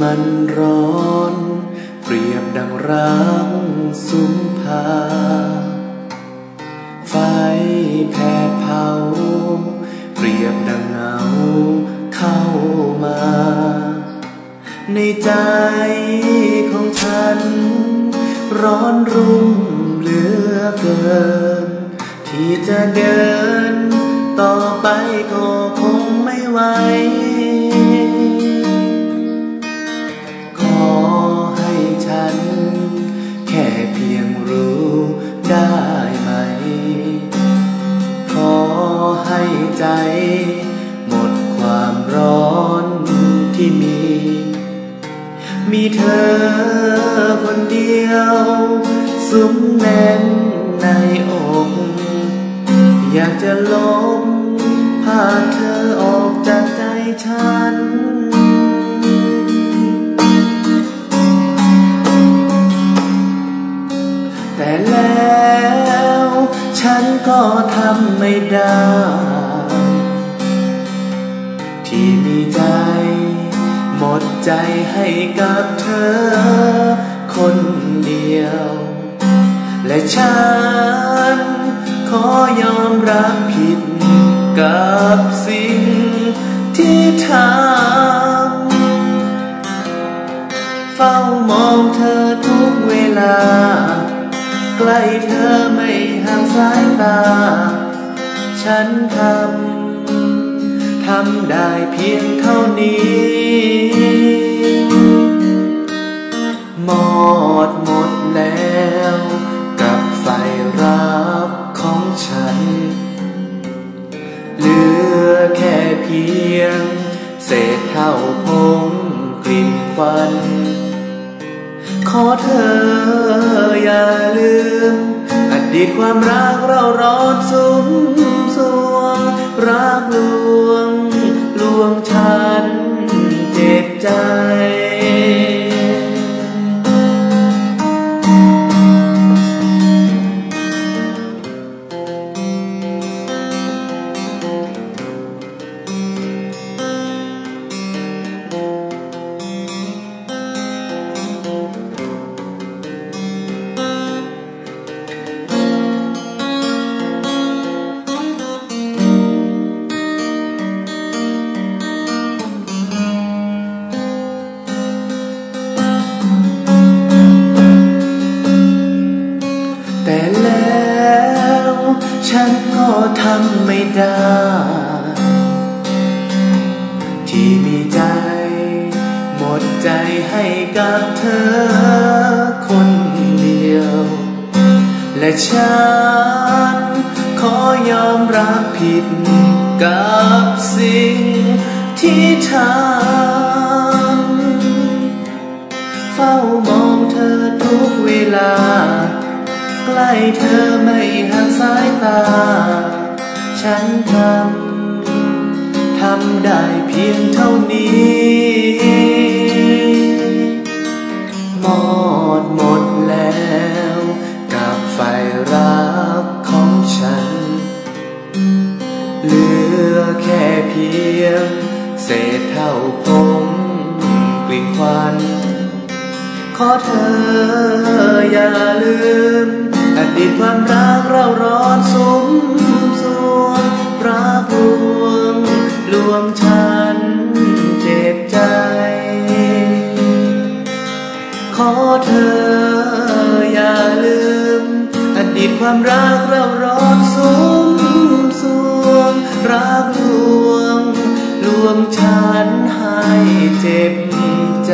มันร้อน เปรียบดังรังสุมพา ไฟแผดเผา เปรียบดังเงาเข้ามา ในใจของฉัน ร้อนรุ่มเหลือเกิน ที่จะเดิน ต่อไปก็คงไม่ไหว ให้ใจ หมดความร้อนที่มี มีเธอคนเดียว สุมแน่นในอก อยากจะลบพาเธอออกจากใจฉันแต่แล้ว ฉันก็ทำไม่ได้ มีใจ หมดใจให้กับเธอ คนเดียว และฉัน ขอยอมรับผิดกับสิ่งที่ทำเฝ้ามองเธอทุกเวลา ใกล้เธอไม่ห่างสายตา ฉันทำำได้เพียงเท่านี้ หมดหมดแล้ว กับไฟรักของฉัน เหลือแค่เพียง เศษเท่าพงกลิ่นควัน ขอเธออย่าลืม อดีตความรักเราร้อนสุม สวง รักลวง ลวงฉันเจ็บใจ ได้ ที่มีใจ หมดใจให้กับเธอคนเดียว และฉันขอยอมรับผิดกับสิ่งที่ทำเฝ้ามองเธอทุกเวลา ใกล้เธอไม่ห่างสายตา ฉันทำ ทำได้เพียงเท่านี้ หมดหมดแล้ว กับไฟรักของฉัน เหลือแค่เพียง เศษเท่าพงกลิ่นควันขอเธออย่าลืมอดีตความรัก ขอเธออย่าลืม อดีตความรักเราร้อดสูงสวง รักลวง ลวงฉันให้เจ็บใจ